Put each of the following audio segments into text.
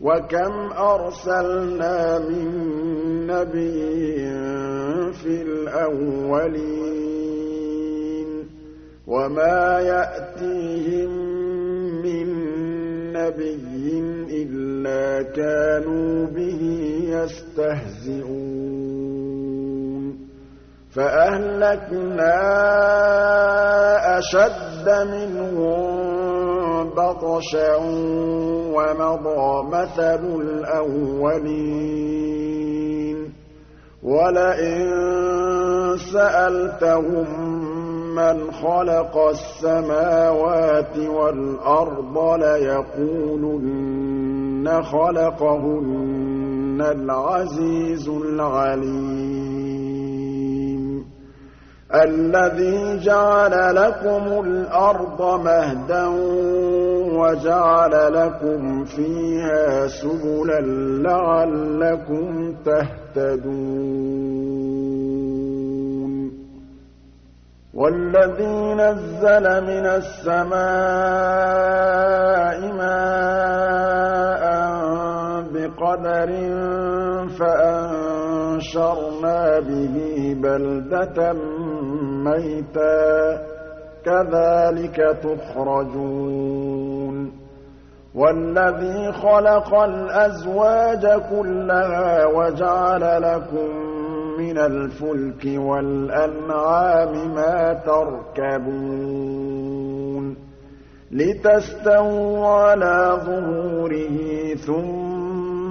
وكم أرسلنا من نبي في الأولين وَمَا يَأْتِيهِم مِّن نَّبِيٍّ إِلَّا كَانُوا بِهِ يَسْتَهْزِئُونَ فَأَهْلَكْنَا أَشَدَّ مِنْهُم بَطْشًا وَمَضَىٰ مَثَلُ الْأَوَّلِينَ. وَلَئِن سَأَلْتَهُم مَّنْ خَلَقَ السَّمَاوَاتِ وَالْأَرْضَ لَيَقُولُنَّ خَلَقَهُنَّ الْعَزِيزُ الْعَلِيمُ. الَّذِي جَعَلَ لَكُمُ الْأَرْضَ مَهْدًا وَجَعَلَ لَكُمْ فِيهَا سُبُلًا لَّعَلَّكُمْ تَهْتَدُونَ. وَالَّذِي نَزَّلَ مِنَ السَّمَاءِ مَاءً بِقَدَرٍ فَأَنشَرْنَا بِهِ بَلْدَةً مَّيْتًا ۚ. كَذَٰلِكَ تُخْرَجُونَ. وَالَّذِي خَلَقَ الْأَزْوَاجَ كُلَّهَا وَجَعَلَ لَكُم مِّنَ الْفُلْكِ وَالْأَنْعَامِ مَا تَرْكَبُونَ لِتَسْتَوُوا عَلَىٰ ظُهُورِهِ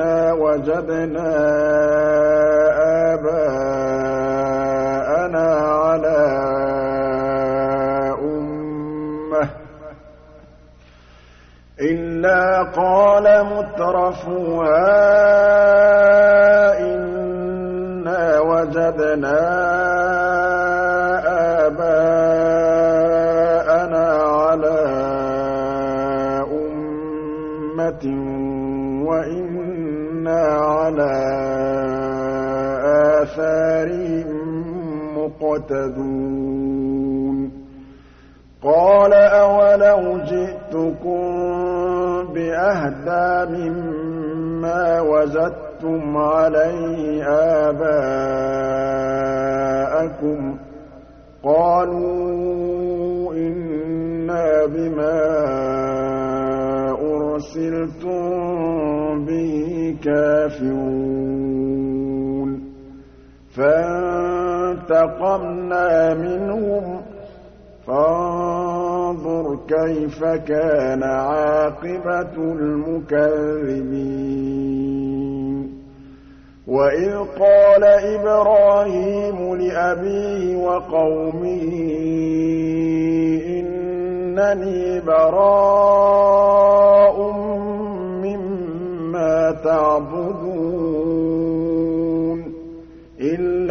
إِنَّا وَجَدْنَا آبَاءَنَا عَلَىٰ أُمَّةٍ إِلَّا قَالَ مُتْرَفُوهَا إِنَّا وَجَدْنَا مُّقْتَدُونَ قَالَ أَوَلَوْ جِئْتُكُم بِأَهْدَىٰ مِمَّا وَجَدتُّمْ عَلَيْهِ آبَاءَكُمْ ۖ. قَالُوا إِنَّا بِمَا أُرْسِلْتُم بِهِ كَافِرُونَ. فَانتَقَمْنَا مِنْهُمْ ۖ. فَانظُرْ كَيْفَ كَانَ عَاقِبَةُ الْمُكَذِّبِينَ. وَإِذْ قَالَ إِبْرَاهِيمُ لِأَبِيهِ وَقَوْمِهِ إِنَّنِي بَرَاءٌ مِّمَّا تَعْبُدُونَ.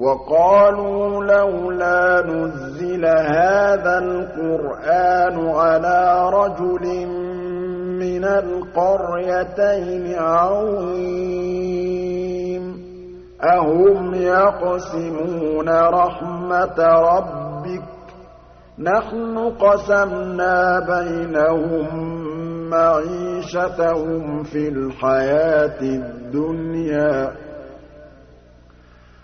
وَقَالُوا لَوْلَا نُزِّلَ هَٰذَا الْقُرْآنُ عَلَىٰ رَجُلٍ مِّنَ الْقَرْيَتَيْنِ عَظِيمٍ. أَهُمْ يَقْسِمُونَ رَحْمَتَ رَبِّكَ ۚ؟ نَحْنُ قَسَمْنَا بَيْنَهُم مَّعِيشَتَهُمْ فِي الْحَيَاةِ الدُّنْيَا ۚ.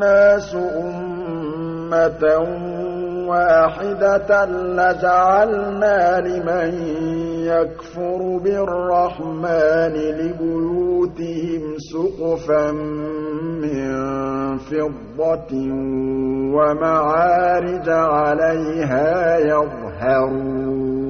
النَّاسُ أُمَّةً وَاحِدَةً لَّجَعَلْنَا لِمَن يَكْفُرُ بِالرَّحْمَٰنِ لِبُيُوتِهِمْ سُقُفًا مِّن فِضَّةٍ وَمَعَارِجَ عَلَيْهَا يَظْهَرُونَ.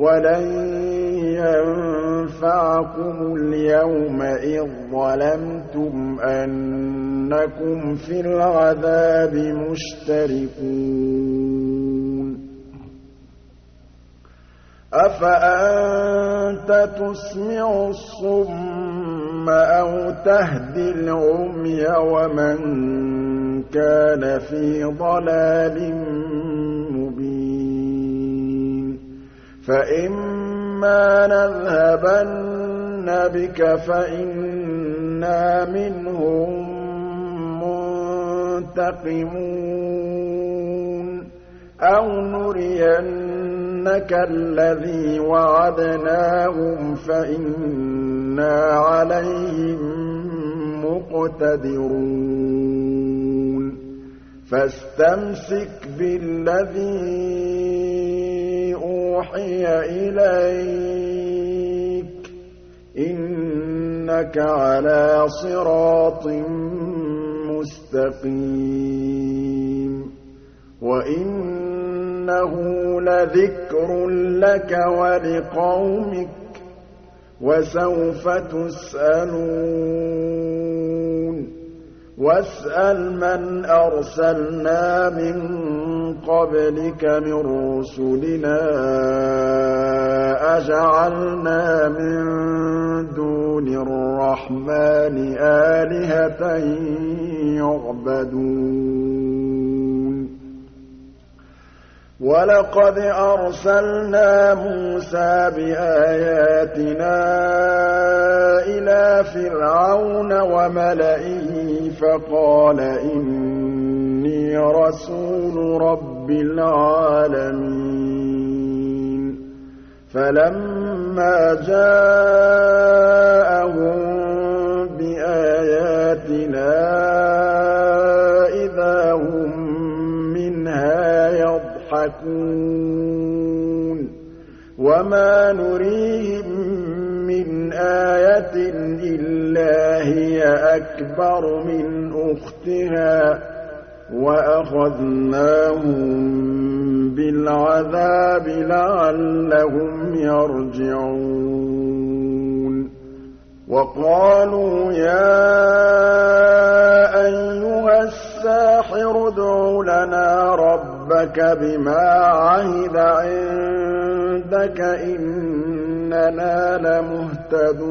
وَلَن يَنفَعَكُمُ الْيَوْمَ إِذ ظَّلَمْتُمْ أَنَّكُمْ فِي الْعَذَابِ مُشْتَرِكُونَ. أَفَأَنتَ تُسْمِعُ الصُّمَّ أَوْ تَهْدِي الْعُمْيَ وَمَن كَانَ فِي ضَلَالٍ فَإِمَّا نَذْهَبَنَّ بِكَ فَإِنَّا مِنْهُم مُّنتَقِمُونَ أَوْ نُرِيَنَّكَ الَّذِي وَعَدْنَاهُمْ فَإِنَّا عَلَيْهِم مُّقْتَدِرُونَ فَاسْتَمْسِكْ بِالَّذِي أُوحِيَ إِلَيْكَ ۖ إِنَّكَ عَلَىٰ صِرَاطٍ مُّسْتَقِيمٍ وَإِنَّهُ لَذِكْرٌ لَّكَ وَلِقَوْمِكَ ۖ وَسَوْفَ تُسْأَلُونَ وَاسْأَلْ مَنْ أَرْسَلْنَا مِن قَبْلِكَ مِن رُّسُلِنَا أَجَعَلْنَا مِن دُونِ الرَّحْمَٰنِ آلِهَةً يُعْبَدُونَ. وَلَقَدْ أَرْسَلْنَا مُوسَىٰ بِآيَاتِنَا إِلَىٰ فِرْعَوْنَ وَمَلَئِهِ فَقَالَ رَسُولُ رَبِّ الْعَالَمِينَ. فَلَمَّا جَاءَهُم بِآيَاتِنَا إِذَا هُم مِّنْهَا يَضْحَكُونَ. وَمَا نُرِيهِم مِّنْ آيَةٍ إِلَّا هِيَ أَكْبَرُ مِنْ أُخْتِهَا ۖ. وَأَخَذْنَاهُم بِالْعَذَابِ لَعَلَّهُمْ يَرْجِعُونَ. وَقَالُوا يَا أَيُّهَا السَّاحِرُ ادْعُ لَنَا رَبَّكَ بِمَا عَهِدَ عِندَكَ إِنَّنَا لَمُهْتَدُونَ.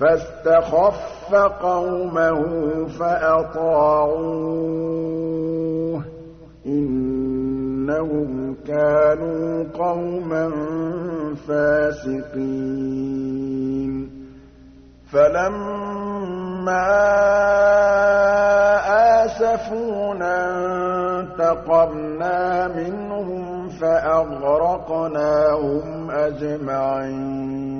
فَاسْتَخَفَّ قَوْمَهُ فَأَطَاعُوهُ ۚ. إِنَّهُمْ كَانُوا قَوْمًا فَاسِقِينَ. فَلَمَّا آسَفُونَا انتَقَمْنَا مِنْهُمْ فَأَغْرَقْنَاهُمْ أَجْمَعِينَ.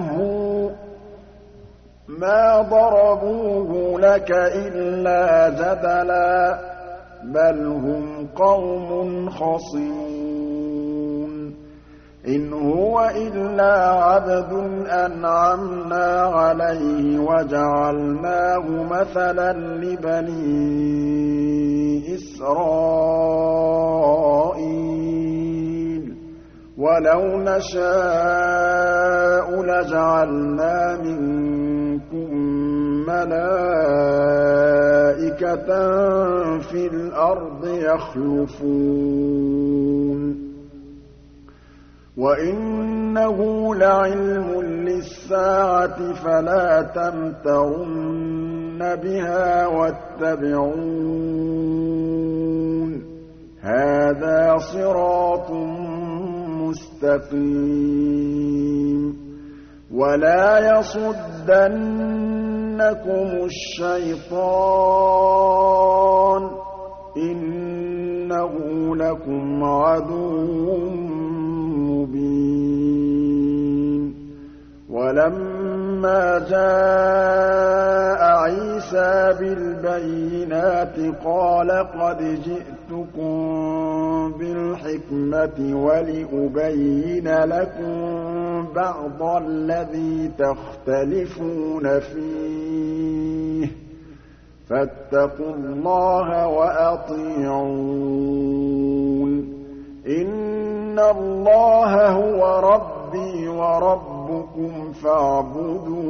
مَا ضَرَبُوهُ لَكَ إِلَّا جَدَلًا ۚ بَلْ هُمْ قَوْمٌ خَصِمُونَ إِنْ هُوَ إِلَّا عَبْدٌ أَنْعَمْنَا عَلَيْهِ وَجَعَلْنَاهُ مَثَلًا لِّبَنِي إِسْرَائِيلَ وَلَوْ نَشَاءُ لَجَعَلْنَا مِنكُم مَّلَائِكَةً فِي الْأَرْضِ يَخْلُفُونَ. وَإِنَّهُ لَعِلْمٌ لِّلسَّاعَةِ فَلَا تَمْتَرُنَّ بِهَا وَاتَّبِعُونِ. هَٰذَا صِرَاطٌ مُّسْتَقِيمٌ. وَلَا يَصُدَّنَّكُمُ الشَّيْطَانُ ۖ إِنَّهُ لَكُمْ عَدُوٌّ مُّبِينٌ وَلَمَّا جَاءَ عِيسَىٰ بِالْبَيِّنَاتِ قَالَ قَدْ جِئْتُكُم بِالْحِكْمَةِ وَلِأُبَيِّنَ لَكُم بَعْضَ الَّذِي تَخْتَلِفُونَ فِيهِ ۖ. فَاتَّقُوا اللَّهَ وَأَطِيعُونِ. إِنَّ اللَّهَ هُوَ رَبِّي وَرَبُّكُمْ فَاعْبُدُوهُ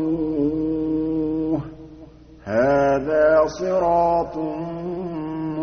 ۚ. هَٰذَا صِرَاطٌ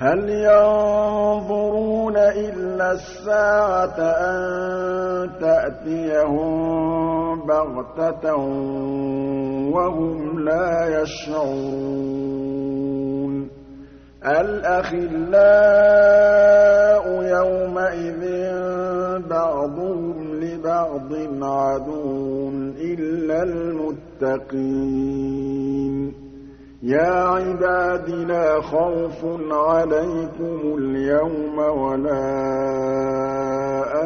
هَلْ يَنظُرُونَ إِلَّا السَّاعَةَ أَن تَأْتِيَهُم بَغْتَةً وَهُمْ لَا يَشْعُرُونَ؟ الْأَخِلَّاءُ يَوْمَئِذٍ بَعْضُهُمْ لِبَعْضٍ عَدُوٌّ إِلَّا الْمُتَّقِينَ. يَا عِبَادِ لَا خَوْفٌ عَلَيْكُمُ الْيَوْمَ وَلَا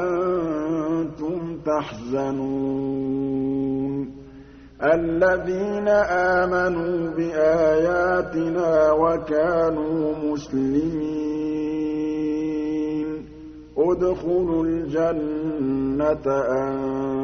أَنتُمْ تَحْزَنُونَ. الَّذِينَ آمَنُوا بِآيَاتِنَا وَكَانُوا مُسْلِمِينَ. ادْخُلُوا الْجَنَّةَ أَنتُمْ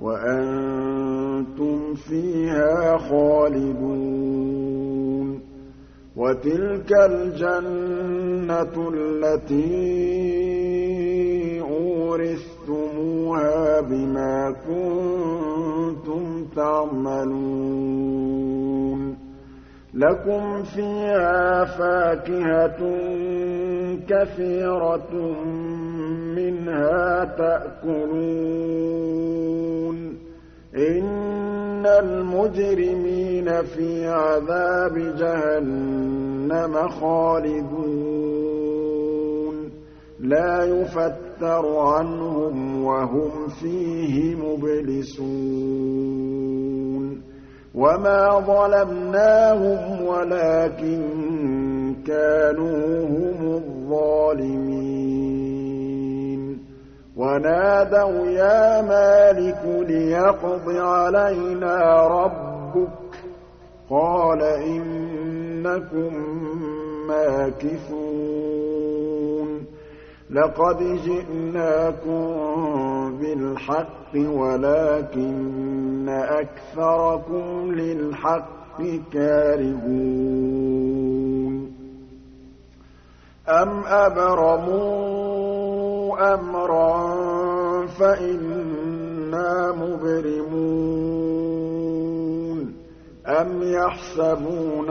وَأَنتُمْ فِيهَا خَالِدُونَ وَتِلْكَ الْجَنَّةُ الَّتِي أُورِثْتُمُوهَا بِمَا كُنتُمْ تَعْمَلُونَ لَكُمْ فِيهَا فَاكِهَةٌ كَثِيرَةٌ مِّنْهَا تَأْكُلُونَ. إِنَّ الْمُجْرِمِينَ فِي عَذَابِ جَهَنَّمَ خَالِدُونَ. لَا يُفَتَّرُ عَنْهُمْ وَهُمْ فِيهِ مُبْلِسُونَ. وَمَا ظَلَمْنَاهُمْ وَلَٰكِن كَانُوا هُمُ الظَّالِمِينَ وَنَادَوْا يَا مَالِكُ لِيَقْضِ عَلَيْنَا رَبُّكَ ۖ قَالَ إِنَّكُم مَّاكِثُونَ لَقَدْ جِئْنَاكُم بِالْحَقِّ وَلَٰكِنَّ أَكْثَرَكُمْ لِلْحَقِّ كَارِهُونَ. أَمْ أَبْرَمُوا أَمْرًا فَإِنَّا مُبْرِمُونَ. أَمْ يَحْسَبُونَ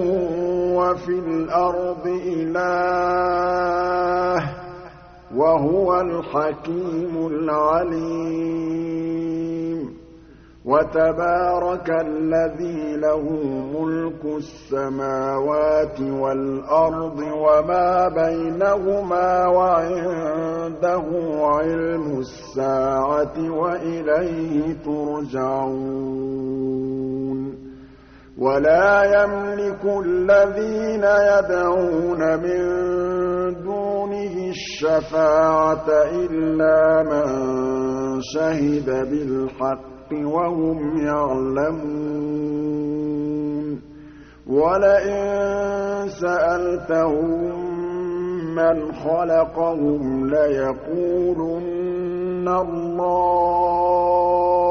وَفِي الْأَرْضِ إِلَٰهٌ ۚ وَهُوَ الْحَكِيمُ الْعَلِيمُ. وَتَبَارَكَ الَّذِي لَهُ مُلْكُ السَّمَاوَاتِ وَالْأَرْضِ وَمَا بَيْنَهُمَا وَعِندَهُ عِلْمُ السَّاعَةِ وَإِلَيْهِ تُرْجَعُونَ. وَلَا يَمْلِكُ الَّذِينَ يَدْعُونَ مِن دُونِهِ الشَّفَاعَةَ إِلَّا مَن شَهِدَ بِالْحَقِّ وَهُمْ يَعْلَمُونَ. وَلَئِن سَأَلْتَهُم مَّنْ خَلَقَهُمْ لَيَقُولُنَّ اللَّهُ ۖ